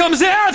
comes out.